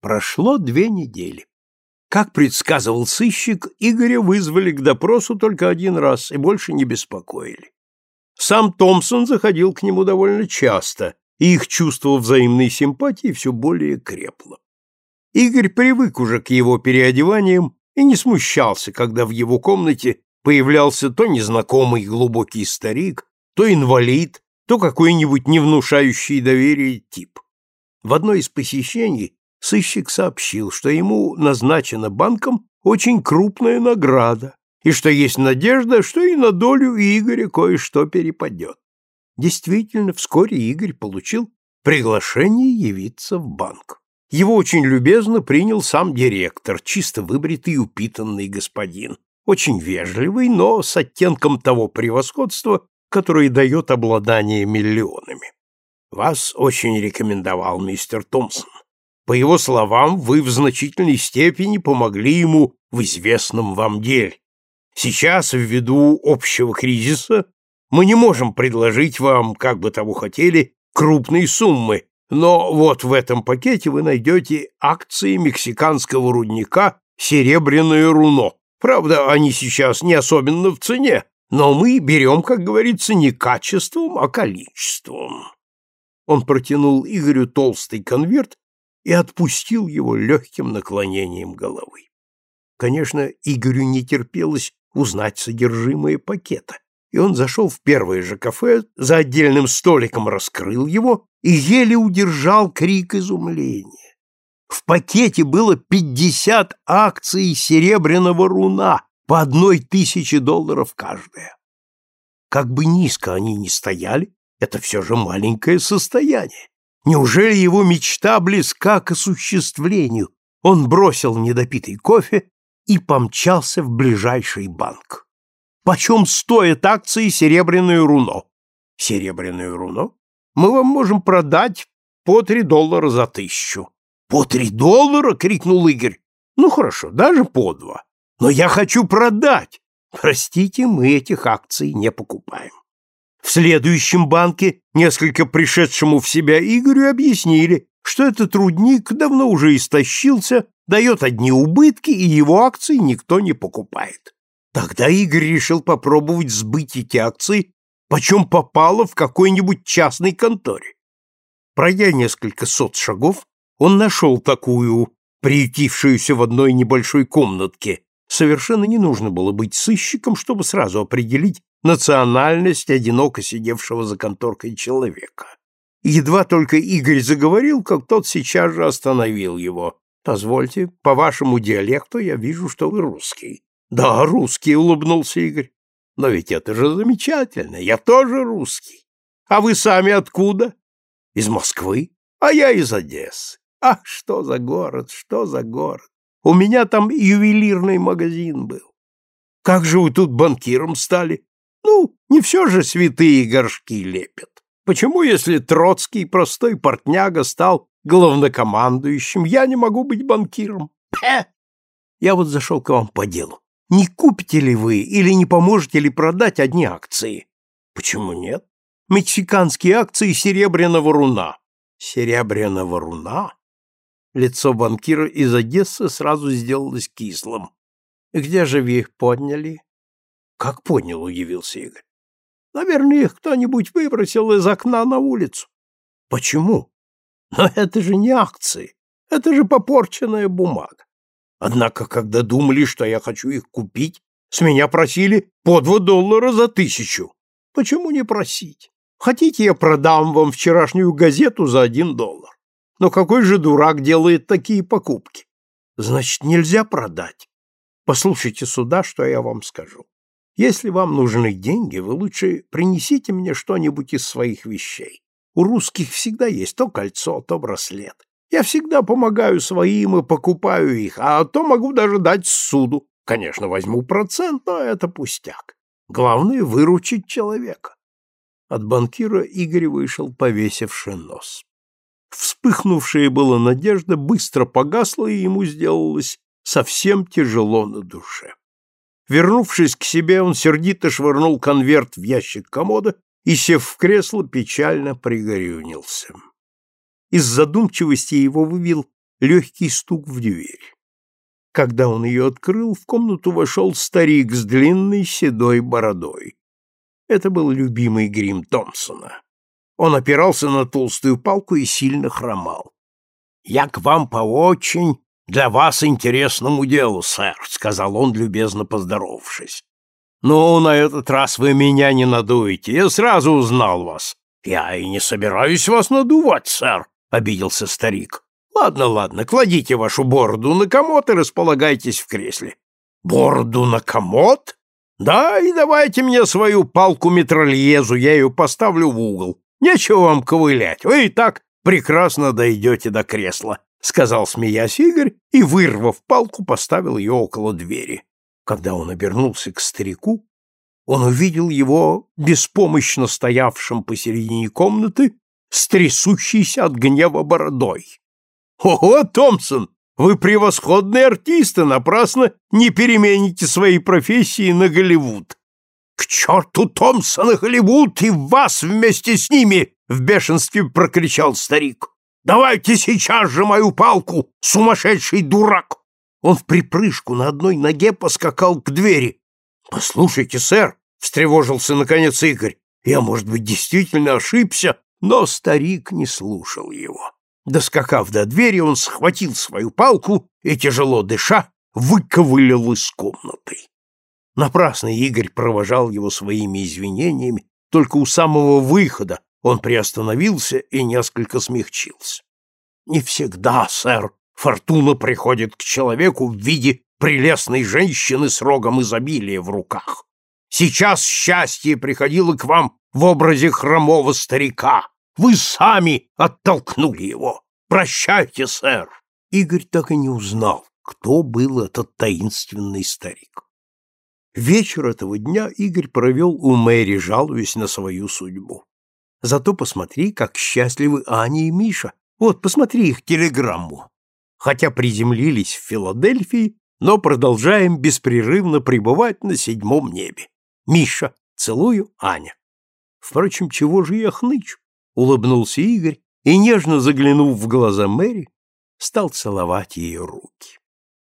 Прошло две недели. Как предсказывал сыщик, Игоря вызвали к допросу только один раз и больше не беспокоили. Сам Томпсон заходил к нему довольно часто, и их чувство взаимной симпатии все более крепло. Игорь привык уже к его переодеваниям и не смущался, когда в его комнате появлялся то незнакомый глубокий старик, то инвалид, то какой-нибудь не внушающий доверия тип. В одно из посещений сыщик сообщил, что ему назначена банком очень крупная награда, и что есть надежда, что и на долю Игоря кое-что перепадет. Действительно, вскоре Игорь получил приглашение явиться в банк. Его очень любезно принял сам директор, чисто выбритый и упитанный господин, очень вежливый, но с оттенком того превосходства, которое дает обладание миллионами. Вас очень рекомендовал мистер Томпсон. По его словам, вы в значительной степени помогли ему в известном вам деле. Сейчас, ввиду общего кризиса, мы не можем предложить вам, как бы того хотели, крупные суммы, но вот в этом пакете вы найдете акции мексиканского рудника «Серебряное руно». Правда, они сейчас не особенно в цене, но мы берем, как говорится, не качеством, а количеством. Он протянул Игорю толстый конверт и отпустил его легким наклонением головы. Конечно, Игорю не терпелось узнать содержимое пакета, и он зашел в первое же кафе, за отдельным столиком раскрыл его и еле удержал крик изумления. В пакете было пятьдесят акций серебряного руна по одной тысяче долларов каждая. Как бы низко они ни стояли, это все же маленькое состояние. Неужели его мечта близка к осуществлению? Он бросил недопитый кофе и помчался в ближайший банк. Почем стоят акции «Серебряное руно»? «Серебряное руно»? Мы вам можем продать по три доллара за тысячу. По три доллара? крикнул Игорь. Ну хорошо, даже по два. Но я хочу продать. Простите, мы этих акций не покупаем. В следующем банке несколько пришедшему в себя Игорю объяснили, что этот трудник давно уже истощился, дает одни убытки, и его акции никто не покупает. Тогда Игорь решил попробовать сбыть эти акции, почем попало в какой-нибудь частной конторе. Пройдя несколько сот шагов, он нашел такую, приютившуюся в одной небольшой комнатке. Совершенно не нужно было быть сыщиком, чтобы сразу определить национальность одиноко сидевшего за конторкой человека. Едва только Игорь заговорил, как тот сейчас же остановил его. «Позвольте, по вашему диалекту я вижу, что вы русский. Да, русский, улыбнулся Игорь. Но ведь это же замечательно. Я тоже русский. А вы сами откуда? Из Москвы. А я из Одессы. Ах, что за город, что за город. У меня там ювелирный магазин был. Как же вы тут банкиром стали? Ну, не все же святые горшки лепят. Почему, если Троцкий, простой портняга, стал главнокомандующим, я не могу быть банкиром? Пе! Я вот зашел к вам по делу не купите ли вы или не поможете ли продать одни акции? Почему нет? Мексиканские акции серебряного руна. Серебряного руна? Лицо банкира из Одессы сразу сделалось кислым. Где же вы их подняли? Как поднял, удивился Игорь. Наверное, их кто-нибудь выбросил из окна на улицу. Почему? Но это же не акции. Это же попорченная бумага. Однако, когда думали, что я хочу их купить, с меня просили по два доллара за тысячу. Почему не просить? Хотите, я продам вам вчерашнюю газету за один доллар? Но какой же дурак делает такие покупки? Значит, нельзя продать. Послушайте сюда, что я вам скажу. Если вам нужны деньги, вы лучше принесите мне что-нибудь из своих вещей. У русских всегда есть то кольцо, то браслет. Я всегда помогаю своим и покупаю их, а то могу даже дать суду. Конечно, возьму процент, но это пустяк. Главное — выручить человека. От банкира Игорь вышел, повесивший нос. Вспыхнувшая была надежда быстро погасла, и ему сделалось совсем тяжело на душе. Вернувшись к себе, он сердито швырнул конверт в ящик комода и, сев в кресло, печально пригорюнился. Из задумчивости его вывел легкий стук в дверь. Когда он ее открыл, в комнату вошел старик с длинной седой бородой. Это был любимый грим Томпсона. Он опирался на толстую палку и сильно хромал. — Я к вам по очень для вас интересному делу, сэр, — сказал он, любезно поздоровавшись. — Ну, на этот раз вы меня не надуете, я сразу узнал вас. — Я и не собираюсь вас надувать, сэр, — обиделся старик. — Ладно, ладно, кладите вашу бороду на комод и располагайтесь в кресле. — Бороду на комод? Да, и давайте мне свою палку-метрольезу, я ее поставлю в угол. Нечего вам ковылять, вы и так прекрасно дойдете до кресла, — сказал, смеясь Игорь, и, вырвав палку, поставил ее около двери. Когда он обернулся к старику, он увидел его беспомощно стоявшим посередине комнаты с трясущейся от гнева бородой. — Ого, Томпсон, вы превосходный артист и напрасно не перемените свои профессии на Голливуд. К черту Томпсона Голливуд и вас вместе с ними! В бешенстве прокричал старик. Давайте сейчас же мою палку, сумасшедший дурак! Он в припрыжку на одной ноге поскакал к двери. Послушайте, сэр, встревожился наконец Игорь. Я, может быть, действительно ошибся, но старик не слушал его. Доскакав до двери, он схватил свою палку и, тяжело дыша, выковылял из комнаты. Напрасно Игорь провожал его своими извинениями, только у самого выхода он приостановился и несколько смягчился. «Не всегда, сэр, фортуна приходит к человеку в виде прелестной женщины с рогом изобилия в руках. Сейчас счастье приходило к вам в образе хромого старика, вы сами оттолкнули его. Прощайте, сэр. Игорь так и не узнал, кто был этот таинственный старик. Вечер этого дня Игорь провел у Мэри, жалуясь на свою судьбу. Зато посмотри, как счастливы Аня и Миша. Вот, посмотри их телеграмму. Хотя приземлились в Филадельфии, но продолжаем беспрерывно пребывать на седьмом небе. Миша, целую, Аня. Впрочем, чего же я хнычу? улыбнулся Игорь и, нежно заглянув в глаза Мэри, стал целовать ее руки.